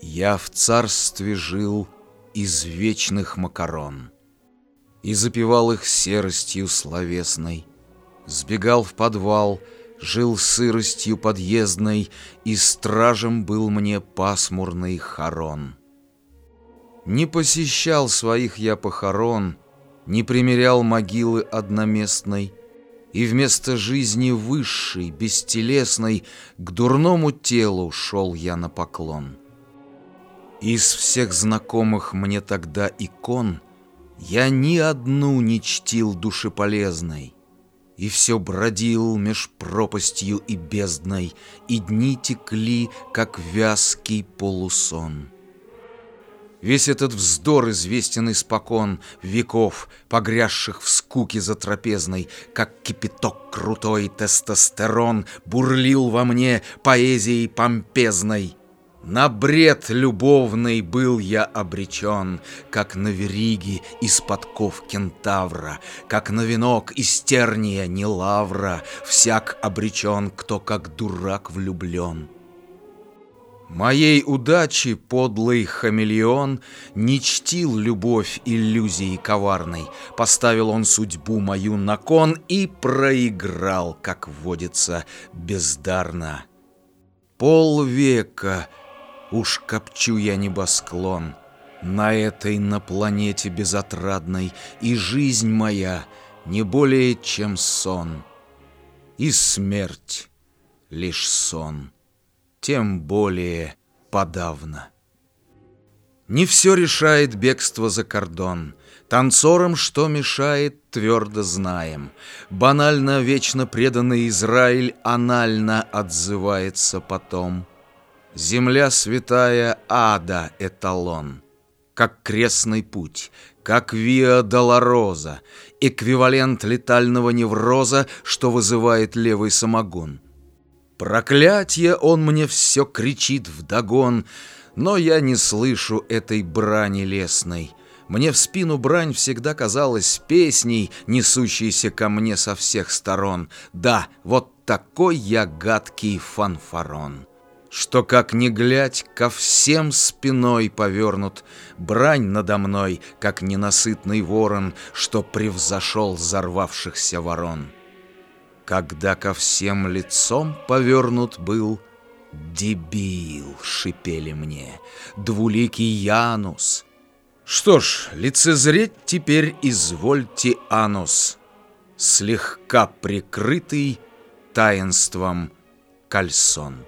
Я в царстве жил из вечных макарон И запивал их серостью словесной, Сбегал в подвал, жил сыростью подъездной, И стражем был мне пасмурный хорон. Не посещал своих я похорон, Не примерял могилы одноместной, И вместо жизни высшей, бестелесной, К дурному телу шел я на поклон. Из всех знакомых мне тогда икон Я ни одну не чтил душеполезной, И все бродил меж пропастью и бездной, И дни текли, как вязкий полусон. Весь этот вздор известен испокон Веков, погрязших в скуке затрапезной, Как кипяток крутой тестостерон Бурлил во мне поэзией помпезной. На бред любовный был я обречен, Как на вериги из подков кентавра, Как на венок из терния не лавра, Всяк обречен, кто как дурак влюблен. Моей удачи подлый хамелеон Не чтил любовь иллюзии коварной, Поставил он судьбу мою на кон И проиграл, как водится, бездарно. Полвека Уж копчу я небосклон На этой на планете безотрадной, И жизнь моя не более, чем сон. И смерть лишь сон, тем более подавно. Не все решает бегство за кордон. Танцорам, что мешает, твердо знаем. Банально, вечно преданный Израиль анально отзывается потом — Земля святая ада эталон, Как крестный путь, как Виа Долороза, Эквивалент летального невроза, Что вызывает левый самогон. Проклятье он мне все кричит вдогон, Но я не слышу этой брани лесной. Мне в спину брань всегда казалась песней, Несущейся ко мне со всех сторон. Да, вот такой я гадкий фанфарон что, как ни глядь, ко всем спиной повернут, Брань надо мной, как ненасытный ворон, Что превзошел взорвавшихся ворон. Когда ко всем лицом повернут был, Дебил, шипели мне, двуликий Янус. Что ж, лицезреть теперь извольте анус, Слегка прикрытый таинством кальсон.